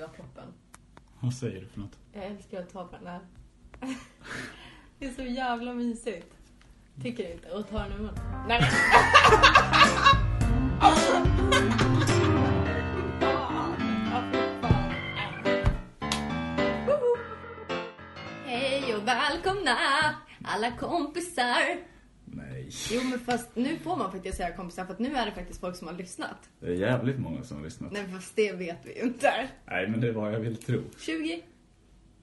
lilla proppen. Vad säger du för något? Jag älskar att ta på den här. Det är så jävla mysigt. Tycker du inte? Och ta den i munnen. Nej. Hej och välkomna alla kompisar. Jo men fast nu får man faktiskt säga kompisar för att nu är det faktiskt folk som har lyssnat. Det är jävligt många som har lyssnat. Nej fast det vet vi ju inte. Nej, men det är vad jag vill tro. 20.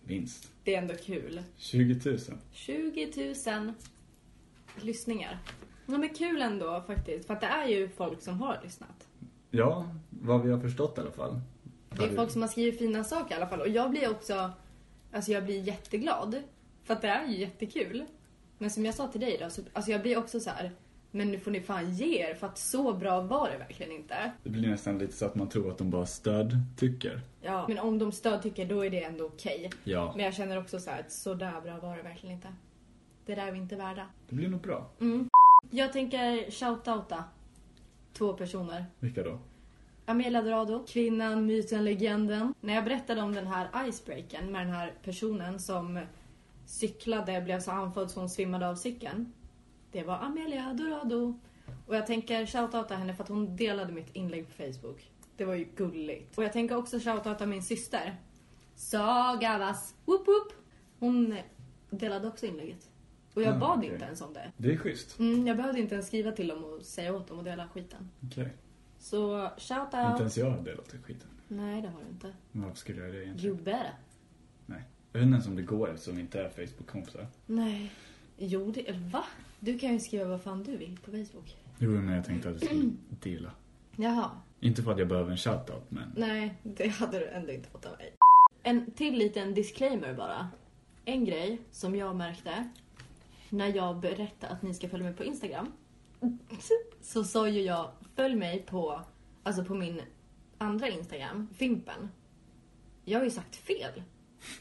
Minst. Det är ändå kul. 20 000. 20 000 lyssningar. Ja, men kul ändå faktiskt. För att det är ju folk som har lyssnat. Ja, vad vi har förstått i alla fall. Det är folk som har skrivit fina saker i alla fall. Och jag blir också, alltså jag blir jätteglad. För att det är ju jättekul. Men som jag sa till dig då, så, alltså jag blir också så här. Men nu får ni fan ge er för att så bra var det verkligen inte. Det blir nästan lite så att man tror att de bara stöd tycker. Ja. Men om de stödtycker då är det ändå okej. Ja, Men jag känner också så här att så där bra var det verkligen inte. Det där är vi inte värda. det blir nog bra. Jag tänker shoutouta två personer. Vilka då? Amelia Dorado, kvinnan, myten, legenden. När jag berättade om den här icebreaken med den här personen som cyklade, blev så andfådd så hon svimmade av cykeln. Det var Amelia Dorado. Och jag tänker shoutouta henne för att hon delade mitt inlägg på Facebook. Det var ju gulligt. Och jag tänker också shoutouta min syster. Saga Vass. Whoop whoop. Hon delade också inlägget. Och jag Ah, bad okej. inte ens om det. Det är schysst. Mm, jag behövde inte ens skriva till dem och säga åt dem att dela skiten. Okej. Så shout Inte ens jag har delat den skiten. Nej, det har du inte. Varför skulle jag det egentligen? You better. Jag vet inte ens om det går eftersom vi inte är Facebook-kompisar. Nej. Jo, det... Va? Du kan ju skriva vad fan du vill på Facebook. Jo, men jag tänkte att jag skulle dela. Jaha. Inte för att jag behöver en shoutout, men... Nej, det hade du ändå inte fått av mig. En till liten disclaimer bara. En grej som jag märkte när jag berättade att ni ska följa mig på Instagram. Så sa ju jag, följ mig på, alltså på min andra Instagram, Fimpen. Jag har ju sagt fel.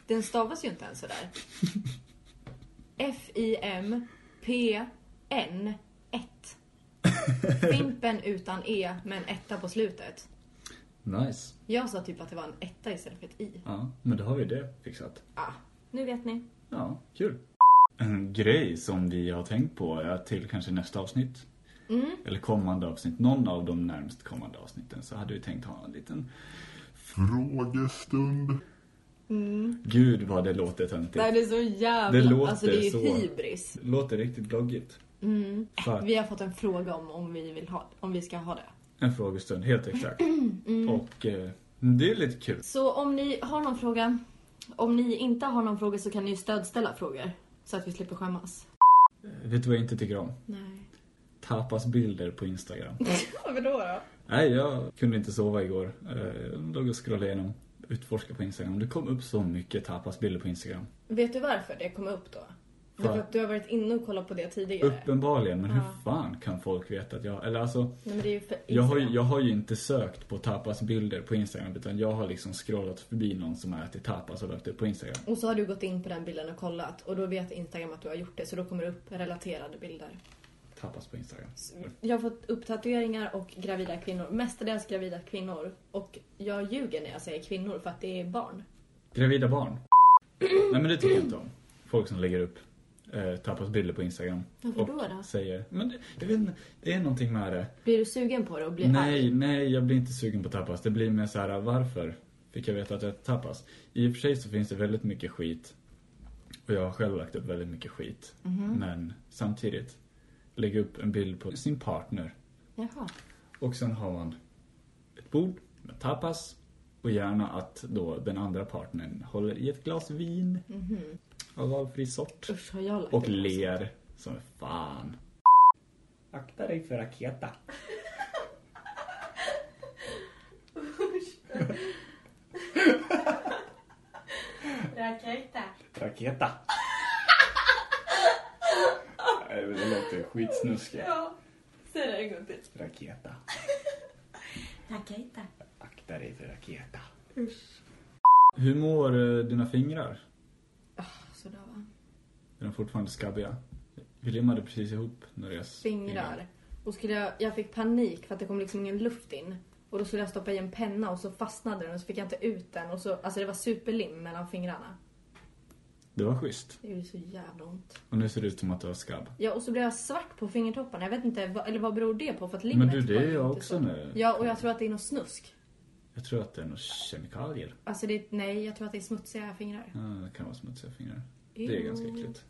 Den stavas ju inte ens sådär. F-I-M-P-N 1. Fimpen utan E med en etta på slutet. Nice. Jag sa typ att det var en etta istället för ett i. Ja, men då har vi det fixat. Ah, nu vet ni. Ja, kul. En grej som vi har tänkt på är till kanske nästa avsnitt. Eller kommande avsnitt. Någon av de närmast kommande avsnitten så hade vi tänkt ha en liten Frågestund. Gud vad det låter töntigt. Det är så jävla... Det låter alltså det är så. hybris. Det låter riktigt bloggigt. Att- Vi har fått en fråga om, om vi vill ha, om vi ska ha det. En frågestund, helt exakt. Och eh, det är lite kul. Så om ni har någon fråga, om ni inte har någon fråga så kan ni stödställa frågor. Så att vi slipper skämmas. Vet du vad jag inte tycker om? Nej. Tapasbilder på Instagram. Vadå då? Nej, jag kunde inte sova igår. Eh, Jag låg och scrollade igenom, utforska på Instagram. Det kom upp så mycket tapasbilder på Instagram. Vet du varför det kom upp då? För- att du har varit inne och kollat på det tidigare. Uppenbarligen, men hur Ja. fan kan folk veta att jag... Eller alltså, Nej jag har, jag har ju inte sökt på tapasbilder på Instagram. Utan jag har liksom scrollat förbi någon som har ätit tapas och lagt upp på Instagram. Och så har du gått in på den bilden och kollat och då vet Instagram att du har gjort det så då kommer det upp relaterade bilder. Tapas på Instagram. Jag har fått upp tatueringar och gravida kvinnor. Mestadels gravida kvinnor. Och jag ljuger när jag säger kvinnor för att det är barn. Gravida barn. Nej men det tycker jag inte om. Folk som lägger upp eh, tapasbilder på Instagram. Varför och då då? säger... Men det, jag vet inte, det är någonting med det. Blir du sugen på det och blir Nej, arg? nej, jag blir inte sugen på tapas. Det blir mer så här, varför fick jag veta att jag tapas? I och för sig så finns det väldigt mycket skit. Och jag har själv lagt upp väldigt mycket skit. Mhm. Men samtidigt, lägga upp en bild på sin partner. Jaha. Och sen har man ett bord med tapas. Och gärna att då den andra partnern håller i ett glas vin. Av valfri sort. Usch, har jag lagt Och ler som fan. Akta dig för raketa. Raketa. Raketa. Det låter skitsnuskigt. Ja. Säg det en gång till. Raketa. Raketa. Akta dig för raketa. Hur mår eh, dina fingrar? Sådär va. Är de fortfarande skabbiga? Vi limmade precis ihop när deras Fingrar. Och skulle jag, jag fick panik för att det kom liksom ingen luft in. Och då skulle jag stoppa i en penna och så fastnade den och så fick jag inte ut den. Och så, alltså det var superlim mellan fingrarna. Det var schysst. Det gjorde så jävla ont. Och nu ser det ut som att du har skabb. Ja, och så blev jag svart på fingertopparna. Jag vet inte, vad, eller vad beror det på? För att limmet Men du, det är jag också så- nu. Ja, och jag tror att det är något snusk. Jag tror att det är några kemikalier. Alltså det, nej, jag tror att det är smutsiga fingrar. Ja, det kan vara smutsiga fingrar. Det är ganska äckligt.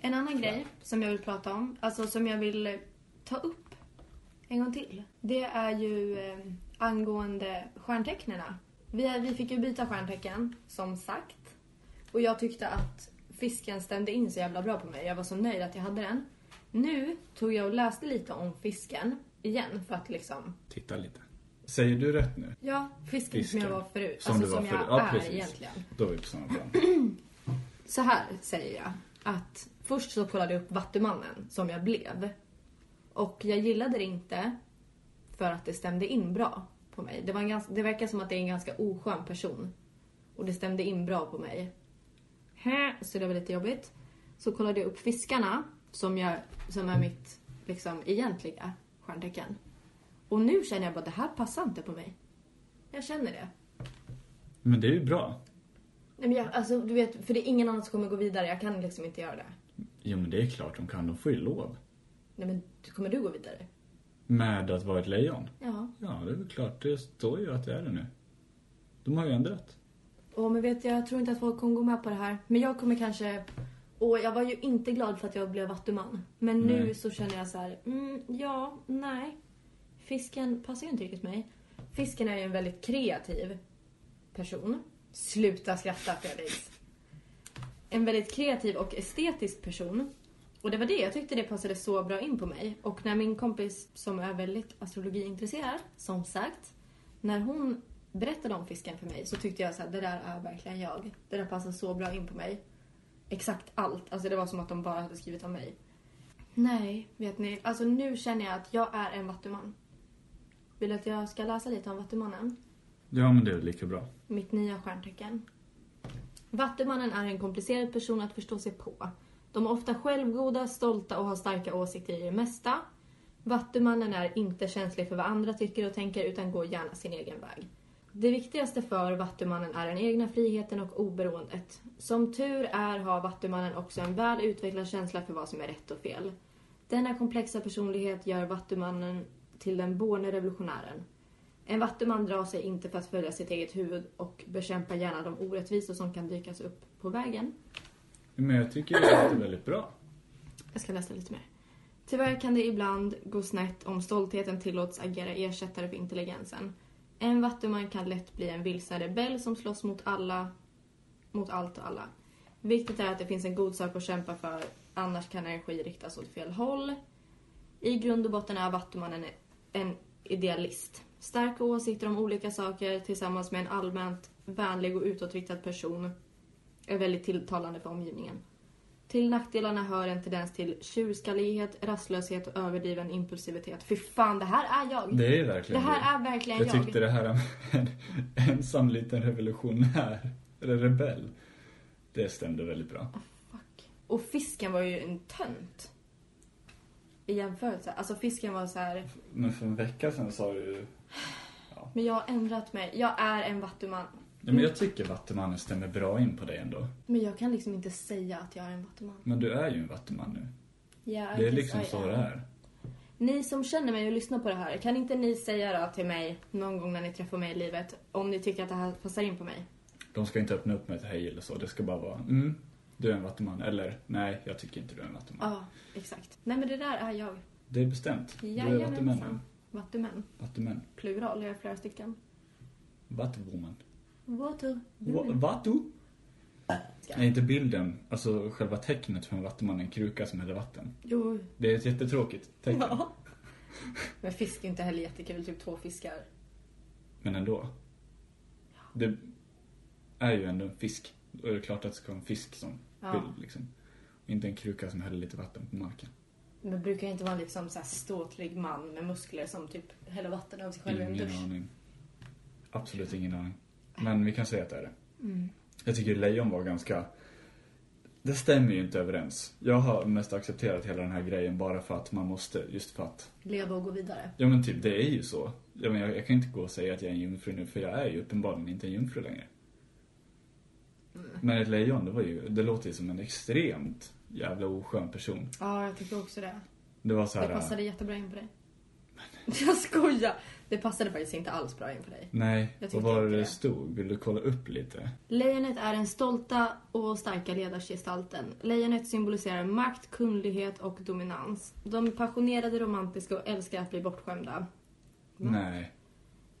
En annan grej som jag vill prata om, alltså som jag vill eh, ta upp en gång till. Det är ju eh, angående stjärntecknena. Vi, vi fick ju byta stjärntecken, som sagt. Och jag tyckte att fisken stämde in så jävla bra på mig. Jag var så nöjd att jag hade den. Nu tog jag och läste lite om fisken igen för att liksom... Titta lite. Säger du rätt nu? Ja, fisken, Fisken. som jag var förut. Som alltså du var som jag förut. Ja, är precis. egentligen. Då är vi på samma plan. Så här säger jag. Att först så kollade jag upp Vattumannen som jag blev. Och jag gillade det inte för att det stämde in bra på mig. Det, var en ganska, det verkar som att det är en ganska oskön person. Och det stämde in bra på mig. Hä? Så det var lite jobbigt. Så kollade jag upp Fiskarna som, jag, som är mitt liksom, egentliga stjärntecken. Och nu känner jag bara det här passar inte på mig. Jag känner det. Men det är ju bra. Nej, men jag, alltså, du vet, för det är ingen annan som kommer gå vidare. Jag kan liksom inte göra det. Jo men det är klart de kan. De får ju lov. Nej men kommer du gå vidare? Med att vara ett lejon. Ja. Ja, det är väl klart. Det står ju att det är det nu. De har ju ändrat. Åh men vet jag, jag tror inte att folk kommer gå med på det här. Men jag kommer kanske... Och jag var ju inte glad för att jag blev vattuman. Men nu Nej. så känner jag så här, mm, ja, nej. Fisken passar ju inte riktigt mig. Fisken är ju en väldigt kreativ person. Sluta skratta Felix. En väldigt kreativ och estetisk person. Och det var det, jag tyckte det passade så bra in på mig. Och när min kompis som är väldigt astrologiintresserad, som sagt, när hon berättade om fisken för mig så tyckte jag så här, det där är verkligen jag. Det där passar så bra in på mig. Exakt allt. Alltså det var som att de bara hade skrivit om mig. Nej, vet ni. Alltså nu känner jag att jag är en vattuman. Vill du att jag ska läsa lite om vattumannen? Ja, men det är lika bra. Mitt nya stjärntecken. Vattumannen är en komplicerad person att förstå sig på. De är ofta självgoda, stolta och har starka åsikter i det mesta. Vattumannen är inte känslig för vad andra tycker och tänker utan går gärna sin egen väg. Det viktigaste för Vattumannen är den egna friheten och oberoendet. Som tur är har Vattumannen också en väl utvecklad känsla för vad som är rätt och fel. Denna komplexa personlighet gör Vattumannen till den borne revolutionären. En vattuman drar sig inte för att följa sitt eget huvud och bekämpar gärna de orättvisor som kan dykas upp på vägen. Men jag tycker det är väldigt bra. Jag ska läsa lite mer. Tyvärr kan det ibland gå snett om stoltheten tillåts agera ersättare för intelligensen. En vattuman kan lätt bli en vilsen rebell som slåss mot alla, mot allt och alla. Viktigt är att det finns en god sak att kämpa för, annars kan energi riktas åt fel håll. I grund och botten är vattumannen en idealist. Starka åsikter om olika saker tillsammans med en allmänt vänlig och utåtriktad person är väldigt tilltalande för omgivningen. Till nackdelarna hör en tendens till tjurskallighet, rastlöshet och överdriven impulsivitet. Fy fan, det här är jag! Det är Det verkligen här är verkligen Jag jag. tyckte det här med en ensam liten revolutionär, eller rebell, det stämde väldigt bra. Fuck. Och fisken var ju en tönt. I jämförelse. Alltså fisken var så här. Men för en vecka sedan sa du... men jag har ändrat mig. Jag är en vattuman. Nej, men jag tycker Vattumannen stämmer bra in på dig ändå. Men jag kan liksom inte säga att jag är en vattuman. Men du är ju en Vattuman nu. Yeah, I Det är liksom I så det är. Ni som känner mig och lyssnar på det här, kan inte ni säga då till mig någon gång när ni träffar mig i livet om ni tycker att det här passar in på mig? De ska inte öppna upp med ett hej eller så. Det ska bara vara mm, du är en Vattuman. Eller nej, jag tycker inte du är en Vattuman. Ja, exakt. Nej men det där är jag. Det är bestämt. Du är Jajamensan. Vattumannen. Vattumän. Vattuman. Plural, jag är flera stycken. Vattuwoman. Vattu. Va- Vattu? Är inte bilden, alltså själva tecknet för en vattuman en kruka som häller vatten? Jo. Det är ett jättetråkigt tecken. Ja. Men fisk är inte heller jättekul, typ två fiskar. Men ändå. Det är ju ändå en fisk. Då är det klart att det ska vara en fisk som Ja. bild liksom. Inte en kruka som häller lite vatten på marken. Men brukar inte vara liksom så här ståtlig man med muskler som typ häller vatten över sig själv i en Ingen dusch? aning. Absolut ingen aning. Men vi kan säga att det är det. Mm. Jag tycker lejon var ganska... Det stämmer ju inte överens. Jag har mest accepterat hela den här grejen bara för att man måste, just för att. Leva och gå vidare. Ja men typ, det är ju så. Jag, menar, jag, jag kan inte gå och säga att jag är en jungfru nu, för jag är ju uppenbarligen inte en jungfru längre. Men ett lejon, det var ju, det låter ju som en extremt jävla oskön person. Ja, jag tycker också det. Det var så här. Det passade jättebra in på dig. Jag skojar! Det passade faktiskt inte alls bra in på dig. Nej, vad var det det stod? Vill du kolla upp lite? Lejonet är den stolta och starka ledargestalten. Lejonet symboliserar makt, kundlighet och dominans. De är passionerade, romantiska och älskar att bli bortskämda. Nej.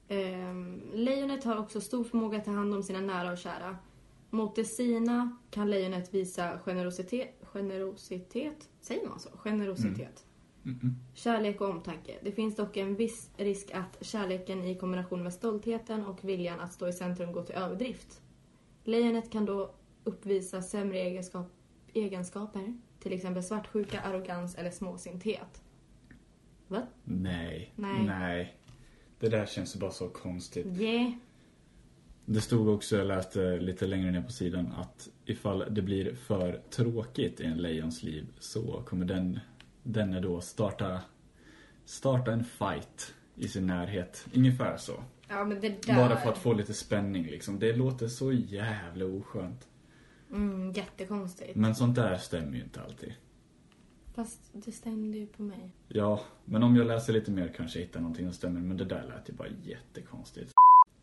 Ehm, lejonet har också stor förmåga att ta hand om sina nära och kära. Mot de sina kan lejonet visa generositet, generositet, säger man så? Generositet. Mm-mm. Kärlek och omtanke. Det finns dock en viss risk att kärleken i kombination med stoltheten och viljan att stå i centrum går till överdrift. Lejonet kan då uppvisa sämre egenskap, egenskaper, till exempel svartsjuka, arrogans eller småsinthet. Va? Nej. Nej. Nej. Det där känns bara så konstigt. Yeah. Det stod också, jag läste lite längre ner på sidan, att ifall det blir för tråkigt i en lejons liv så kommer den, denne då starta, starta en fight i sin närhet. Ungefär så. Ja, men det där... Bara för att få lite spänning liksom. Det låter så jävla oskönt. Mm, jättekonstigt. Men sånt där stämmer ju inte alltid. Fast det stämde ju på mig. Ja, men om jag läser lite mer kanske jag hittar någonting som stämmer. Men det där lät ju bara jättekonstigt.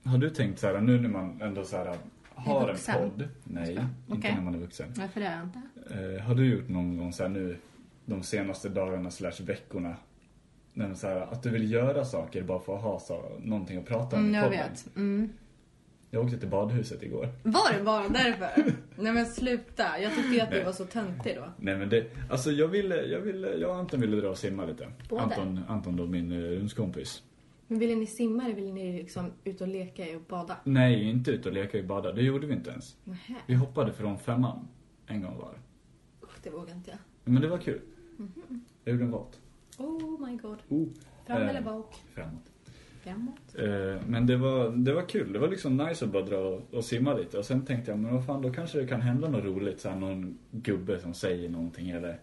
Har du tänkt så här nu när man ändå så här har en podd? Nej, inte Okej. när man är vuxen. Varför det inte? Eh, har du gjort någon gång så här nu de senaste dagarna slash veckorna? Man så här, att du vill göra saker bara för att ha så, någonting att prata om Mm, jag podden. vet. Mm. Jag åkte till badhuset igår. Var det bara därför? Nej men sluta. Jag tyckte ju att du Nej. var så töntig då. Nej men det, alltså jag ville, jag ville, jag och Anton ville dra och simma lite. Båda? Anton, Anton då min eh, rumskompis. Men ville ni simma eller ville ni liksom ut och leka och bada? Nej, inte ut och leka i bada. Det gjorde vi inte ens. Nähä. Vi hoppade från femman en gång var. Usch, det vågar inte jag. Men det var kul. Jag gjorde en volt. Oh my god. Oh. Fram Eh, eller bak? Framåt. Framåt. Eh, Men det var, det var kul. Det var liksom nice att bara dra och, och simma lite. Och sen tänkte jag, men vad fan, då kanske det kan hända något roligt. Så här, någon gubbe som säger någonting eller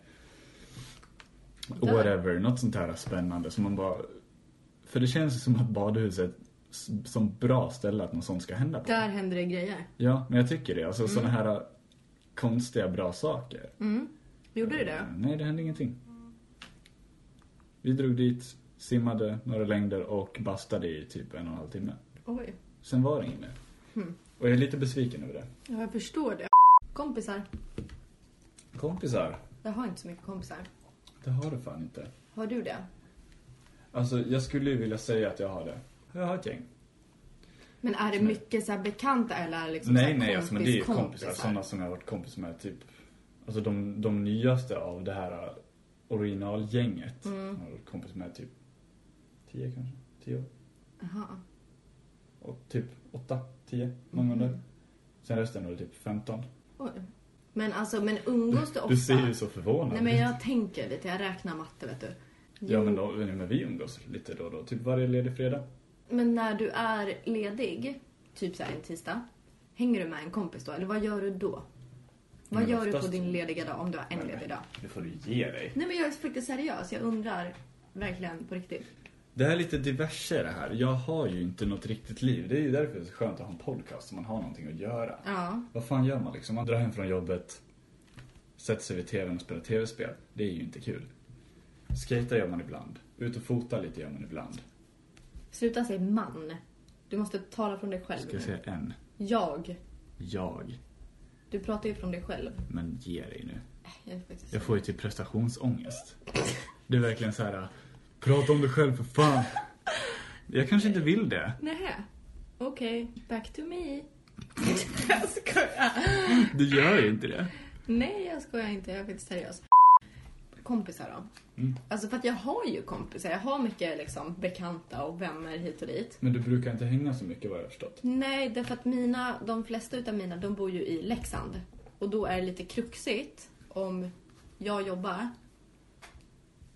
whatever. Något sånt här spännande. som man bara... För det känns som att badhuset som bra ställe att något sånt ska hända på. Där händer det grejer. Ja, men jag tycker det. Alltså såna här konstiga bra saker. Mm. Gjorde du Eh, det? Nej, det hände ingenting. Vi drog dit, simmade några längder och bastade i typ en och en halv timme. Oj. Sen var det inget mer. Hmm. Och jag är lite besviken över det. Ja, jag förstår det. Kompisar. Kompisar, Jag har inte så mycket kompisar. det har du fan inte. Har du det? Alltså, jag skulle ju vilja säga att jag har det. Jag har ett gäng. Men är det mycket så bekanta eller det liksom nej, nej, alltså, men det är kompisar. kompisar? Sådana som jag har varit kompis med, typ. Alltså de, de nyaste av det här originalgänget. Mm. Jag har kompis med typ 10 kanske. 10 år. Jaha. Och typ 8, 10, många Mm. under. Sen resten var det typ 15. Oj. Men alltså, men umgås du ofta? Du ser ju så förvånad Nej men jag tänker lite, jag räknar matte vet du. Ja men, då, men vi umgås lite då och då. Typ varje ledig fredag. Men när du är ledig, typ så här en tisdag, hänger du med en kompis då? Eller vad gör du då? Vad Men gör du oftast- på din lediga dag om du har en Nej, ledig dag? Det får du ge dig. Nej men jag är faktiskt seriös, jag undrar verkligen på riktigt. Det här är lite diverse det här. Jag har ju inte något riktigt liv. Det är ju därför det är så skönt att ha en podcast så man har någonting att göra. Ja. Vad fan gör man liksom? Man drar hem från jobbet, sätter sig vid tvn och spelar tv-spel. Det är ju inte kul. Skata gör man ibland. Ut och fota lite gör man ibland. Sluta säga man. Du måste tala från dig själv. Ska jag säga en? Jag. Jag. Du pratar ju från dig själv. Men ge dig nu. Äh, Jag. Jag får ju typ prestationsångest. Det är verkligen så här. Prata om dig själv för fan. Jag kanske inte vill det. Nähä. Okej, back to me. jag skojar. Du gör ju inte det. Nej, jag skojar inte. Jag är faktiskt seriös. Kompisar då? Mm. Alltså för att jag har ju kompisar. Jag har mycket liksom bekanta och vänner hit och dit. Men du brukar inte hänga så mycket vad jag har förstått. Nej, därför att mina, de flesta utav mina, de bor ju i Leksand. Och då är det lite kruxigt om jag jobbar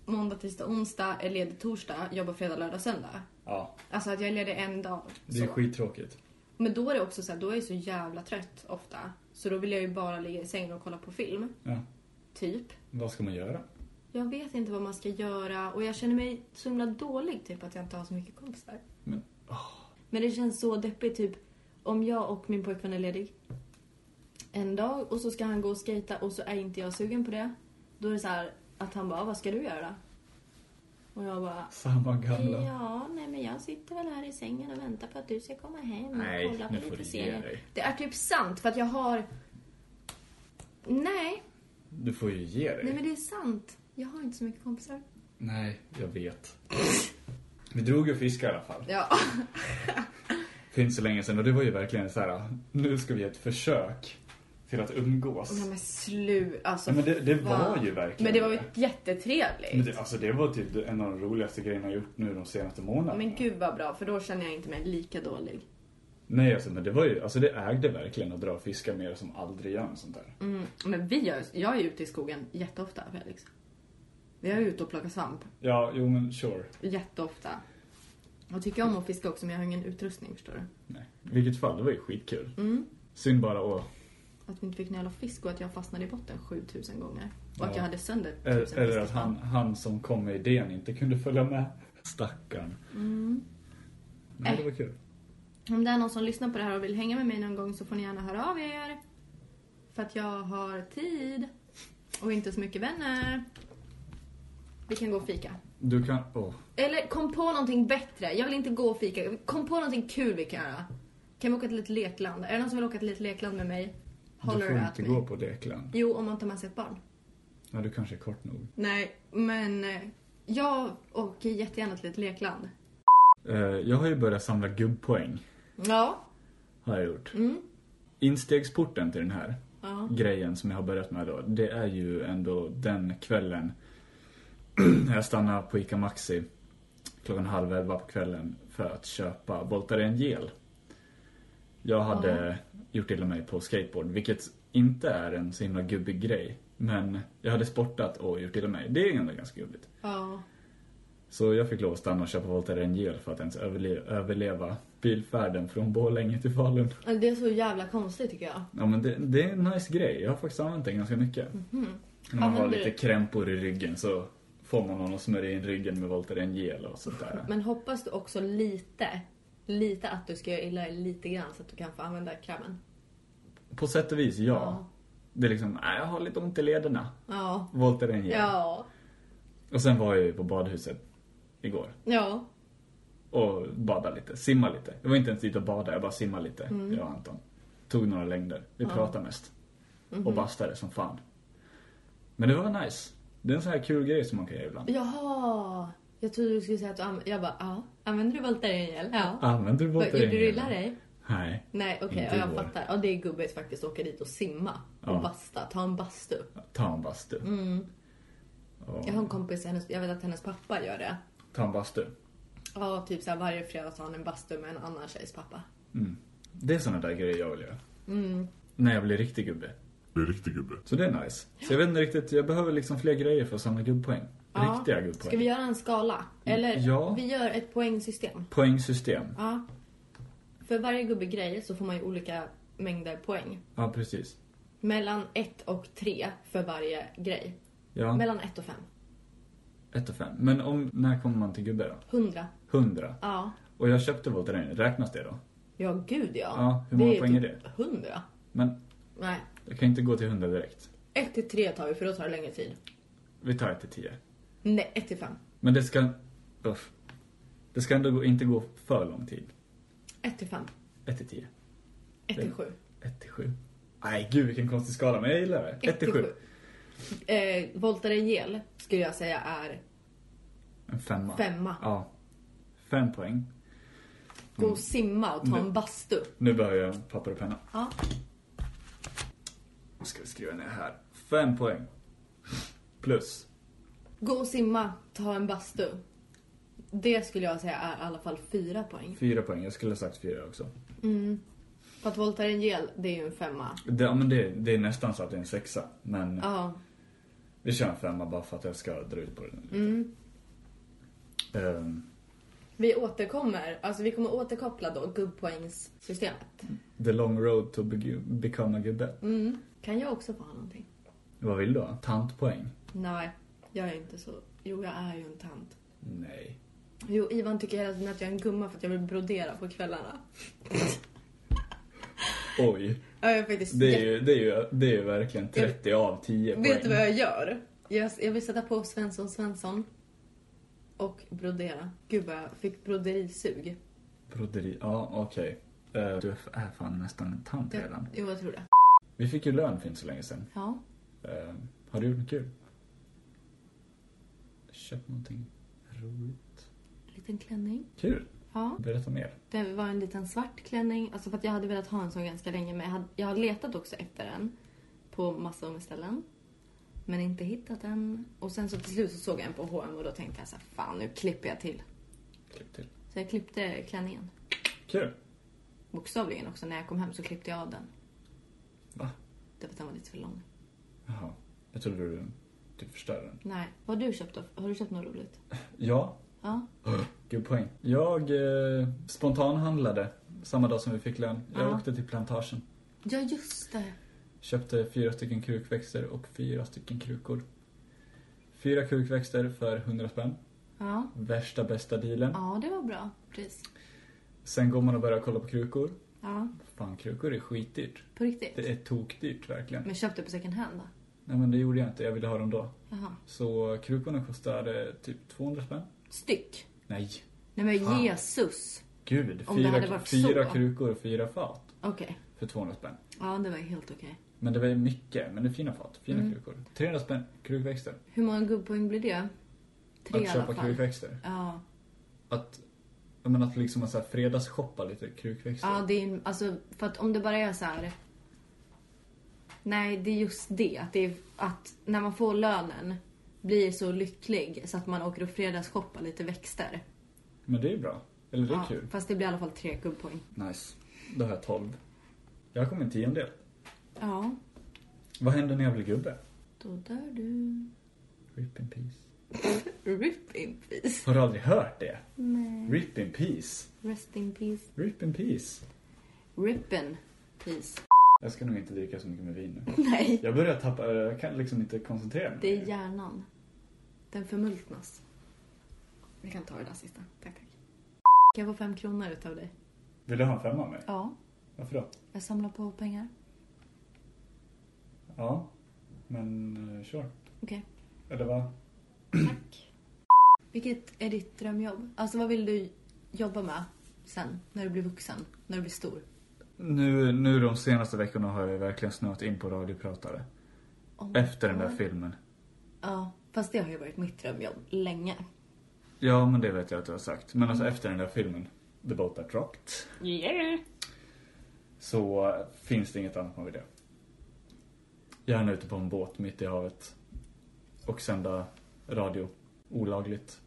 måndag, tisdag, onsdag, är ledig torsdag, jobbar fredag, lördag, söndag. Ja, Alltså att jag är ledig en dag. det är så. skittråkigt. Men då är det också så här, då är jag så jävla trött ofta. Så då vill jag ju bara ligga i sängen och kolla på film. Ja. Typ. Vad ska man göra? Jag vet inte vad man ska göra och jag känner mig så himla dålig typ att jag inte har så mycket kompisar. Men, Men det känns så deppigt typ om jag och min pojkvän är ledig en dag och så ska han gå och skata och så är inte jag sugen på det. Då är det så här att han bara, vad ska du göra? Och jag bara, Samma gamla. ja, nej men jag sitter väl här i sängen och väntar på att du ska komma hem och Nej, kolla på lite serier. Det är typ sant för att jag har... Nej, Du får ju ge dig. nej men det är sant. Jag har inte så mycket kompisar. Nej, jag vet. Vi drog och fiskade i alla fall. Ja. För inte så länge sedan och det var ju verkligen så här. nu ska vi göra ett försök till att umgås. Nej men slu, alltså. Ja, men det, det var ju verkligen Men det var ju jättetrevligt. Men det, alltså det var typ en av de roligaste grejerna jag gjort nu de senaste månaderna. Men gud vad bra, för då känner jag inte mig lika dålig. Nej alltså men det var ju, alltså det ägde verkligen att dra och fiska mer som aldrig gör sånt där. Mm. Men vi gör, jag är ute i skogen jätteofta Felix. Vi är ute och plockar svamp. Ja, jo men sure. Jätteofta. Jag tycker om att fiska också men jag har ingen utrustning förstår du. Nej. I vilket fall, det var ju skitkul. Mm. Synd bara åh, Att vi inte fick någon jävla fisk och att jag fastnade i botten 7000 gånger. Och att Ja. jag hade sönder Eller, tusen eller att han, han som kom med idén inte kunde följa med. Stackarn. Mm. Nej, Äh. det var kul. Om det är någon som lyssnar på det här och vill hänga med mig någon gång så får ni gärna höra av er. För att jag har tid. Och inte så mycket vänner. Vi kan gå och fika. Du kan, åh. Eller kom på någonting bättre. Jag vill inte gå och fika. Kom på någonting kul vi kan göra. Kan vi åka till ett lekland? Är det någon som vill åka till ett lekland med mig? Du Holler får at inte gå på lekland. Jo, om man tar med sig ett barn. Ja, du kanske är kort nog. Nej, men eh, jag åker jättegärna till ett lekland. Eh, jag har ju börjat samla gubbpoäng. Ja. Har jag gjort. Mm. Instegsporten till den här Ja. grejen som jag har börjat med då. Det är ju ändå den kvällen jag stannar på ICA Maxi klockan halv elva på kvällen för att köpa Voltaren gel. Jag hade gjort illa mig på skateboard, vilket inte är en så himla gubbig grej. Men jag hade sportat och gjort illa mig. Det är ändå ganska gubbigt. Ja. Så jag fick lov att stanna och köpa Voltaren gel för att ens överle- överleva bilfärden från Borlänge till Falun. Det är så jävla konstigt tycker jag. Ja men det, det är en nice grej. Jag har faktiskt använt den ganska mycket. När man har Använder lite du- krämpor i ryggen så får man någon att smörja in ryggen med Voltaren gel och sånt där. Men hoppas du också lite, lite att du ska göra illa lite grann så att du kan få använda krämen. På sätt och vis, ja. Ja. Det är liksom, nej jag har lite ont i lederna. Ja. Voltaren gel. Ja. Och sen var jag ju på badhuset igår. Ja. Och badade lite, simma lite. Jag var inte ens dit och badade, jag bara simmade lite. Mm. Jag och Anton. Tog några längder. Vi pratade mest. Mhm. Och bastade som fan. Men det var nice. Det är en sån här kul grej som man kan göra ibland. Jaha. Jag trodde du skulle säga att du använder... Jag bara, ja. Använder du Voltaren Ja. Använder du Vad, Voltaren Gjorde du illa dig? Nej. Nej, okej. Ja, jag fattar. Ja, det är gubbigt faktiskt att åka dit och simma. Och Ja. basta. Ta en bastu. Ta en bastu. Mm. Och Jag har en kompis, hennes, jag vet att hennes pappa gör det. Ta en bastu. Ja, typ såhär varje fredag tar han en bastu med en annan tjejs pappa. Mm. Det är såna där grejer jag vill göra. Mm. När jag blir riktig gubbe. Det är riktigt gubbe. Så det är nice. Så jag vet inte riktigt, jag behöver liksom fler grejer för att samla gubbpoäng. Ja. Riktiga gubbpoäng. Ska vi göra en skala? Eller Ja. vi gör ett poängsystem. Poängsystem. Ja. För varje gubbig grej så får man ju olika mängder poäng. Ja, precis. Mellan 1 och 3 för varje grej. Ja, Mellan 1 och 5. 1 och 5. Men om, när kommer man till gubbe då? 100. 100. Ja. Och jag köpte Voltaren, räknas det då? Ja, gud ja. Ja, hur många poäng är typ 100. Men Nej. Jag kan inte gå till 100 direkt. 1 till 3 tar vi för då tar det längre tid. Vi tar 1 till 10. Nej, 1 till 5. Men det ska... Uff. Det ska ändå inte gå för lång tid. 1 till 5. 1 till 10. 1 till 7. 1 till 7. Nej, gud vilken konstig skala, men jag gillar det. 1 till 7. Eh, Voltaren gel skulle jag säga är En femma. femma. Ja. Fem poäng. Gå och simma och ta Mm. en bastu. Nu behöver jag papper och penna. Ja. Ska vi skriva ner här. Fem poäng. Plus. Gå och simma, ta en bastu. Det skulle jag säga är i alla fall fyra poäng. Fyra poäng. Jag skulle ha sagt fyra också. Mm. För att Voltaren gel, det är ju en femma. Det, ja, men det, det är nästan så att det är en sexa. Men Ja. vi kör en femma bara för att jag ska dra ut på det. Mm. Ehm, Vi återkommer, alltså vi kommer återkoppla då gubbpoängssystemet. The long road to be- become a gubbe. Mm. Kan jag också få ha någonting? Vad vill du då? Tantpoäng? Nej, jag är inte så. Jo, jag är ju en tant. Nej. Jo, Ivan tycker hela tiden att jag är en gumma för att jag vill brodera på kvällarna. Oj. Ja, jag faktiskt Det är ju, det är ju, det är ju verkligen 30 av 10 poäng. Vet du vad jag gör? Jag, jag vill sätta på Svensson Svensson och brodera. Gud vad jag fick broderisug. Broderi, ja okej. Eh, Du är fan nästan en tant redan. Jo, jag tror det. Vi fick ju lön för inte så länge sedan. Ja. Eh, Har du gjort något kul? Köpt någonting roligt? Liten klänning. Kul! Ja. Berätta mer. Det var en liten svart klänning. Alltså för att jag hade velat ha en sån ganska länge. Men jag, hade, jag har letat också efter den. På massor med ställen. Men inte hittat den. Och sen så till slut så såg jag en på H&M och då tänkte jag så här, fan nu klipper jag till. Klipp till. Så jag klippte klänningen. Kul! Bokstavligen också. När jag kom hem så klippte jag av den. Va? Därför att den var lite för lång. Jaha. Jag trodde du typ förstörde den. Nej. Vad har du köpt då? Har du köpt något roligt? Ja. Ja. Gud poäng. Jag eh, spontanhandlade samma dag som vi fick lön. Jag Ja. åkte till plantagen. Ja, just det. Köpte fyra stycken krukväxter och fyra stycken krukor. Fyra krukväxter för 100 spänn. Ja. Värsta bästa dealen. Ja, det var bra pris. Sen går man och börjar kolla på krukor. Ja. Fan, krukor är skitdyrt. På riktigt. Det är tokdyrt verkligen. Men köpte på second hand då? Nej men det gjorde jag inte, jag ville ha dem då. Jaha. Så krukorna kostade typ 200 spänn. Styck? Nej, Nej men Fan. Jesus. gud. Om Fyra, fyra så. krukor och fyra fat Okej. för 200 spänn. Ja, det var helt okej. Men det var ju mycket, men det är fina fat, fina Mm. krukor. 300 spänn, krukväxter. Hur många gubbpoäng blir det? Tre i att alla köpa fall. krukväxter. Ja. Att, jag menar att liksom så här fredagsshoppa lite krukväxter. Ja, det är alltså för att om det bara är så här. Nej, det är just det. Att, det är, att när man får lönen blir så lycklig så att man åker och fredagsshoppar lite växter. Men det är bra. Eller det är ja, kul. Fast det blir i alla fall tre gubbpoäng. Nice. Då har jag 12. Jag kom en tiondel. Ja, Vad händer när jag blir gubbe? då dör du. Rip in peace. Rip in peace. Har du aldrig hört det? Nej. Rip in peace. Rest in peace. Rip in peace. Rip in peace. Jag ska nog inte dricka så mycket med vin nu. Nej. Jag börjar tappa, jag kan liksom inte koncentrera mig. Det är hjärnan. Den förmultnas. Vi kan ta det där sista. Tack, tack. Kan jag få fem kronor utav dig? Vill du ha en femma av mig? Ja. Varför då? Jag samlar på pengar. Ja, men uh, sure. Okej. Eller vad? Tack. Vilket är ditt drömjobb? Alltså vad vill du jobba med sen? När du blir vuxen? När du blir stor? Nu, nu de senaste veckorna har jag verkligen snöat in på radiopratare. Oh Efter den där God. filmen. Ja, fast det har ju varit mitt drömjobb länge. Ja, men det vet jag att du har sagt. Men alltså efter den där filmen, The Boat That Rocked, Yeah. så finns det inget annat man vill göra. Gärna ute på en båt mitt i havet. Och sända radio. Olagligt.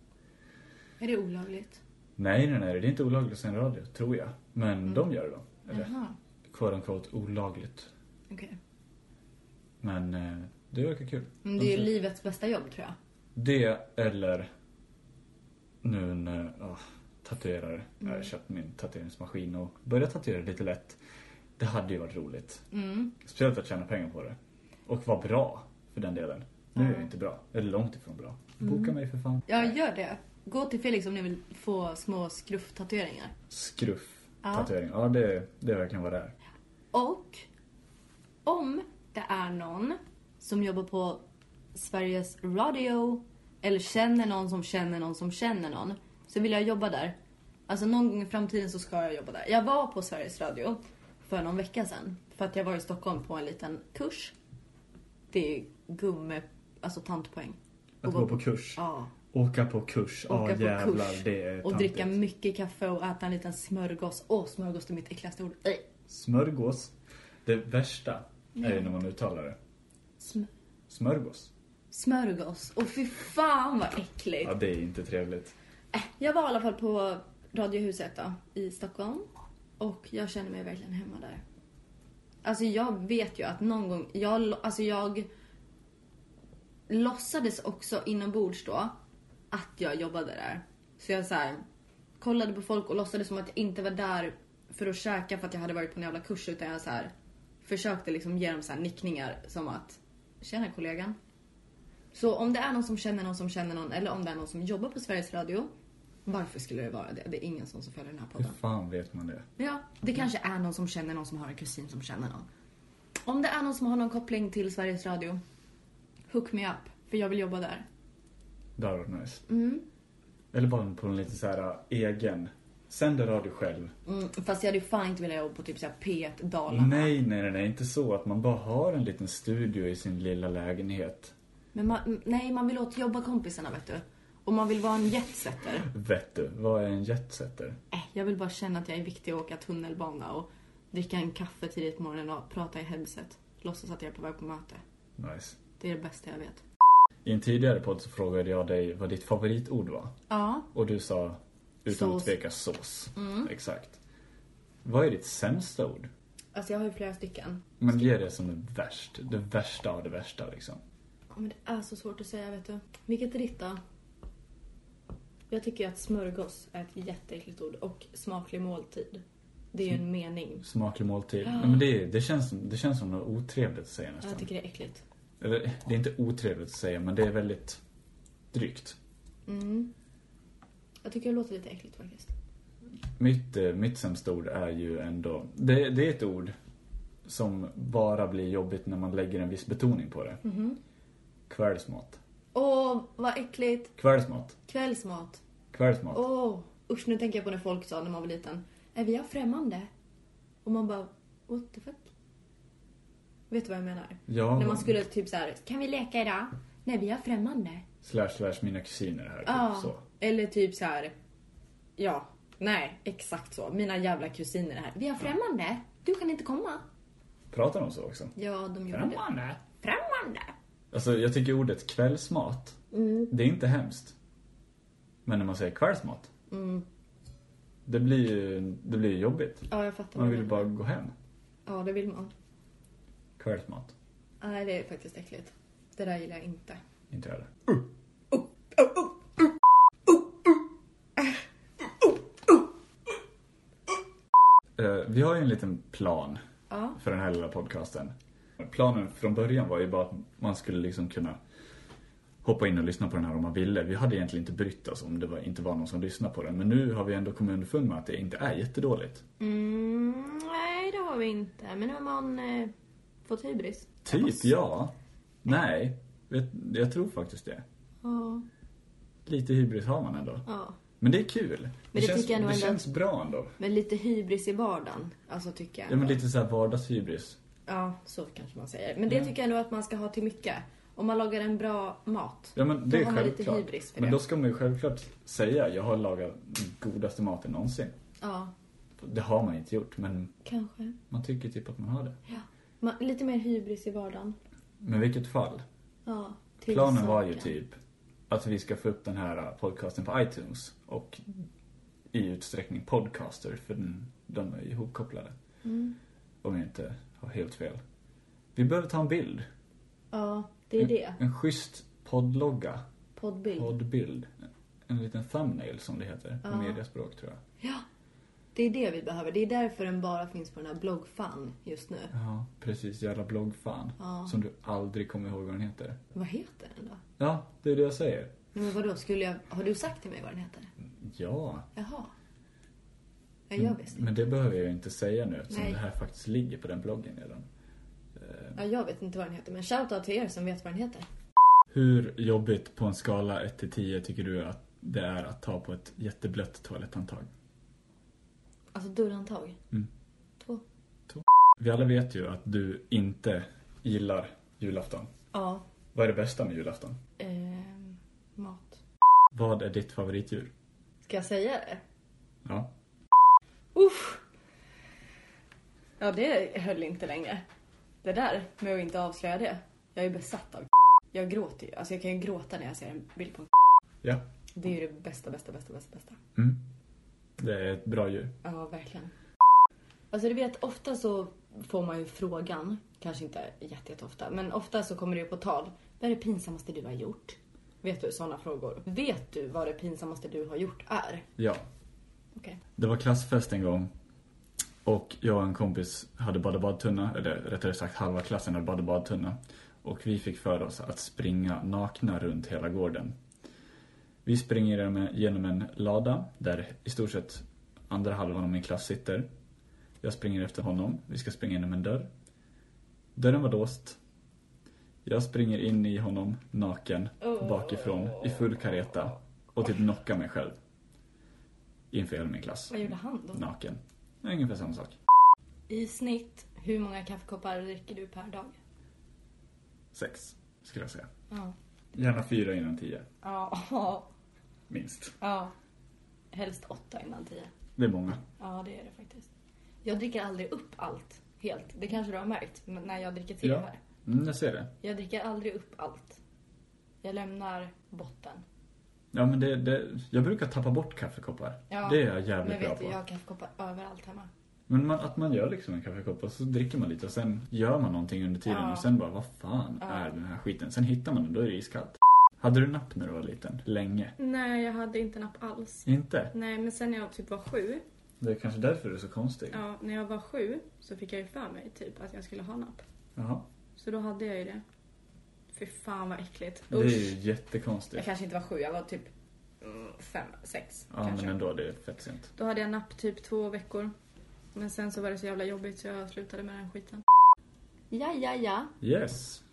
Är det olagligt? Nej, nej, nej. Det är inte olagligt att sända radio, tror jag. Men Mm. de gör det då. Eller, Jaha. quote unquote, olagligt. Okej. Men eh, det verkar kul. Men det är ju livets bästa jobb tror jag. Det eller nu när oh, tatuerare. Jag har Mm. köpt min tatueringsmaskin och börjat tatuera lite lätt. Det hade ju varit roligt. Mm. Speciellt att tjäna pengar på det. Och vara bra för den delen. Nu är Ja. jag inte bra. Eller långt ifrån bra. Mm. Boka mig för fan. Ja, gör det. Gå till Felix om ni vill få små skrufftatueringar. Skruff. Ja. Ja, det, det är verkligen vad det är. Och om det är någon som jobbar på Sveriges Radio eller känner någon som känner någon som känner någon så vill jag jobba där. Alltså någon gång i framtiden så ska jag jobba där. Jag var på Sveriges Radio för någon vecka sedan för att jag var i Stockholm på en liten kurs. Det är gumme, alltså tantpoäng. Att Och gå på kurs. Ja. Åka på kurs. Ja, på jävlar. kurs. Det är Och tantigt. dricka mycket kaffe och äta en liten smörgås. Åh, smörgås är mitt äckligaste ord. Nej. Smörgås. Det värsta är ju när man uttalar det. Sm- Smörgås. smörgås. Och fy fan vad äckligt. Ja, det är inte trevligt. Äh, Jag var i alla fall på Radiohuset då, i Stockholm. Och jag känner mig verkligen hemma där. Alltså jag vet ju att någon gång, jag, alltså jag låtsades också inombords då att jag jobbade där. Så jag så här, kollade på folk och låtsades som att jag inte var där för att käka för att jag hade varit på en jävla kurs utan jag så här försökte liksom ge dem så här nickningar som att Tjena kollegan. Så om det är någon som känner någon som känner någon eller om det är någon som jobbar på Sveriges Radio. Varför skulle det vara det? Det är ingen som följer den här Hur podden. fan vet man det? Ja, det kanske är någon som känner någon som har en kusin som känner någon. Om det är någon som har någon koppling till Sveriges Radio. Hook me up, för jag vill jobba där. Det hade varit nice. Mm. Eller bara på en lite så här äh, egen. Sänder radio själv. Mm, fast jag hade ju fan inte velat jobba på typ såhär P1 Dalarna. Nej, nej, nej, nej, inte så att man bara har en liten studio i sin lilla lägenhet. Men man, nej, man vill åt jobba kompisarna vet du. Och man vill vara en jetsetter. Vet du, vad är en jetsetter? Äh, jag vill bara känna att jag är viktig och åka tunnelbana och dricka en kaffe tidigt på morgonen och prata i headset. Låtsas att jag är på väg på möte. Nice. Det är det bästa jag vet. I en tidigare podd så frågade jag dig vad ditt favoritord var. Ja. Och du sa utan att Sås. tveka sås. Exakt. Vad är ditt sämsta ord? Alltså jag har ju flera stycken. Men ge det som är värst. Det värsta av det värsta liksom. Ja, men det är så svårt att säga vet du. Vilket är ditt då? Jag tycker att smörgås är ett jätteäckligt ord och smaklig måltid. Det är ju en mening. Smaklig måltid. Nej, men det, det, känns, det känns som något otrevligt att säga nästan. Jag tycker det är äckligt. Eller, det är inte otrevligt att säga, men det är väldigt drygt. Mm. Jag tycker det låter lite äckligt faktiskt. Mitt, eh, mitt sämsta ord är ju ändå... Det, det är ett ord som bara blir jobbigt när man lägger en viss betoning på det. Mhm. Kvällsmat. Åh, vad äckligt. Kvällsmat. Kvällsmat. Kvällsmat. Åh, usch nu tänker jag på när folk sa när man var liten. Är vi främmande? Och man bara, what the fuck? Vet du vad jag menar? Ja, När man skulle typ så här, kan vi leka idag? Nej, vi har främmande. slash slash mina kusiner här. Typ Ja, så. eller typ så här. Ja, nej, exakt så. Mina jävla kusiner här. Vi har främmande. Du kan inte komma. Pratar de så också? Ja, de Främmande. det. Främmande. Alltså jag tycker ordet kvällsmat, Mm. det är inte hemskt. Men när man säger kvällsmat, Mm. det blir ju det blir jobbigt. Ja, jag fattar. Man vill bara gå hem. Ja, det vill man. Kvällsmat. Nej, det är faktiskt äckligt. Det där gillar jag inte. Inte jag heller. Eh, Vi har ju en liten plan Ja. för den här lilla podcasten. Planen från början var ju bara att man skulle liksom kunna hoppa in och lyssna på den här om man ville. Vi hade egentligen inte brytt oss om det var, inte var någon som lyssnade på den. Men nu har vi ändå kommit underfund med att det inte är jättedåligt. Mm, nej, det har vi inte. Men har man eh, fått hybris. Typ, ja. Nej, jag tror faktiskt det. Ja. Lite hybris har man ändå. ja. Men det är kul. det känns, tycker jag nog det ändå- känns bra ändå. Men lite hybris i vardagen. Alltså tycker jag. Ja, men ändå. lite så här vardagshybris. Ja, så kanske man säger. Men det tycker jag nog att man ska ha till mycket. Om man lagar en bra mat. Ja men det Då är har man lite hybris för men det. då ska man ju självklart säga jag har lagat godaste maten någonsin. Ja, Det har man inte gjort men kanske. man tycker typ att man har det. Ja. Man, lite mer hybris i vardagen. Men vilket fall. Ja, till Planen var ju saken. typ att vi ska få upp den här podcasten på iTunes och i utsträckning podcaster för den, de är ju ihopkopplade. Mm. Om jag inte har helt fel. Vi behöver ta en bild. Ja, det är det. En schysst poddlogga. Poddbild. Poddbild. En liten thumbnail som det heter på Ja. mediaspråk tror jag. Ja, det är det vi behöver. Det är därför den bara finns på den här bloggfan just nu. Ja, precis. Jävla bloggfan. Ja. Som du aldrig kommer ihåg vad den heter. Vad heter den då? Ja, det är det jag säger. Men vadå, skulle jag... Har du sagt till mig vad den heter? Ja. Jaha. Jag gör visst inte. Men det behöver jag inte säga nu eftersom Nej. det här faktiskt ligger på den bloggen redan. Ja, jag vet inte vad den heter, men shoutout till er som vet vad den heter. Hur jobbigt på en skala 1 till 10 tycker du att det är att ta på ett jätteblött toaletthandtag? Alltså dörrhandtag. Mm. Två. Vi alla vet ju att du inte gillar julafton. Ja. Vad är det bästa med julafton? Ehm, mat. Vad är ditt favoritdjur? Ska jag säga det? Ja. Uff. Ja, det höll inte längre. Det där med att inte avslöja det. Jag är besatt av Jag gråter ju. Alltså jag kan ju gråta när jag ser en bild på en Ja. Det är ju det bästa, bästa, bästa, bästa, bästa. Mm. Det är ett bra djur. Ja, verkligen. Alltså du vet, ofta så får man ju frågan, kanske inte jätte- jätteofta, men ofta så kommer det ju på tal. Vad är det pinsammaste du har gjort? Vet du, sådana frågor. Vet du vad det pinsammaste du har gjort är? Ja. Okej. Det var klassfest en gång. Och jag och en kompis hade badat badtunna, eller rättare sagt halva klassen hade badat badtunna. Och vi fick för oss att springa nakna runt hela gården. Vi springer genom- en lada där i stort sett andra halvan av min klass sitter. Jag springer efter honom. Vi ska springa genom en dörr. Dörren var låst. Jag springer in i honom naken bakifrån i full kareta och typ knockar mig själv. Inför hela min klass. Vad gjorde han då? Naken. Ungefär samma sak. I snitt, hur många kaffekoppar dricker du per dag? Sex, skulle jag säga. Ja. Gärna fyra innan tio, Ja. Minst. Ja. Helst åtta innan tio. Det är många. Ja, det är det faktiskt. Jag dricker aldrig upp allt helt. Det kanske du har märkt men när jag dricker te Ja. här. Mm, jag ser det. Jag dricker aldrig upp allt. Jag lämnar botten. Ja, men det, det, jag brukar tappa bort kaffekoppar. Ja, Det är jag jävligt Men bra på. jag har kaffekoppar överallt hemma. Men man, att man gör liksom en kaffekopp och så dricker man lite och sen gör man någonting under tiden Ja. och sen bara, vad fan Ja. är den här skiten? Sen hittar man den, då är det iskallt. Hade du napp när du var liten? Länge? Nej, jag hade inte napp alls. Inte? Nej, men sen när jag typ var sju. Det är kanske därför du är så konstig. Ja, när jag var sju så fick jag ju för mig typ att jag skulle ha napp. Jaha. Så då hade jag ju det. Fy fan vad äckligt. Det är Usch. ju Jag jättekonstigt. kanske inte var sju, jag var typ mm, fem, sex Ja, kanske. men ändå, det är fett sent. Då hade jag napp typ två veckor. Men sen så var det så jävla jobbigt så jag slutade med den skiten. Ja, ja, ja. Yes.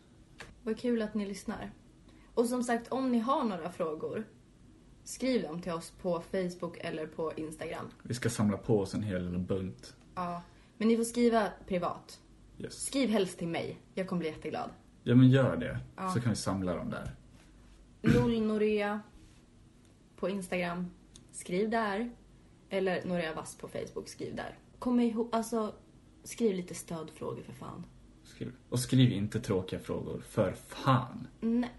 Vad kul att ni lyssnar. Och som sagt, om ni har några frågor, skriv dem till oss på Facebook eller på Instagram. Vi ska samla på oss en hel bunt. Ja. Men ni får skriva privat. Yes. Skriv helst till mig. Jag kommer bli jätteglad. Ja, men gör det. Ja. Så kan vi samla dem där. Lolnorea på Instagram. Skriv där. Eller Norea Vass på Facebook. Skriv där. Kom ihåg, alltså skriv lite stödfrågor för fan. Skriv. Och skriv inte tråkiga frågor, för fan. Nej,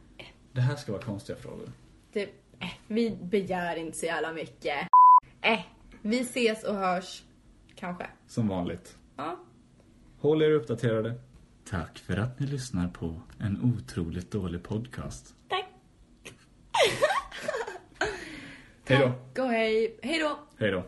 Det här ska vara konstiga frågor. det, eh, vi begär inte så jävla mycket. Eh, vi ses och hörs. Kanske. Som vanligt. Ja. Håll er uppdaterade. Tack för att ni lyssnar på en otroligt dålig podcast. Tack. Hej då. Tack och hej. Hej då. Hej då.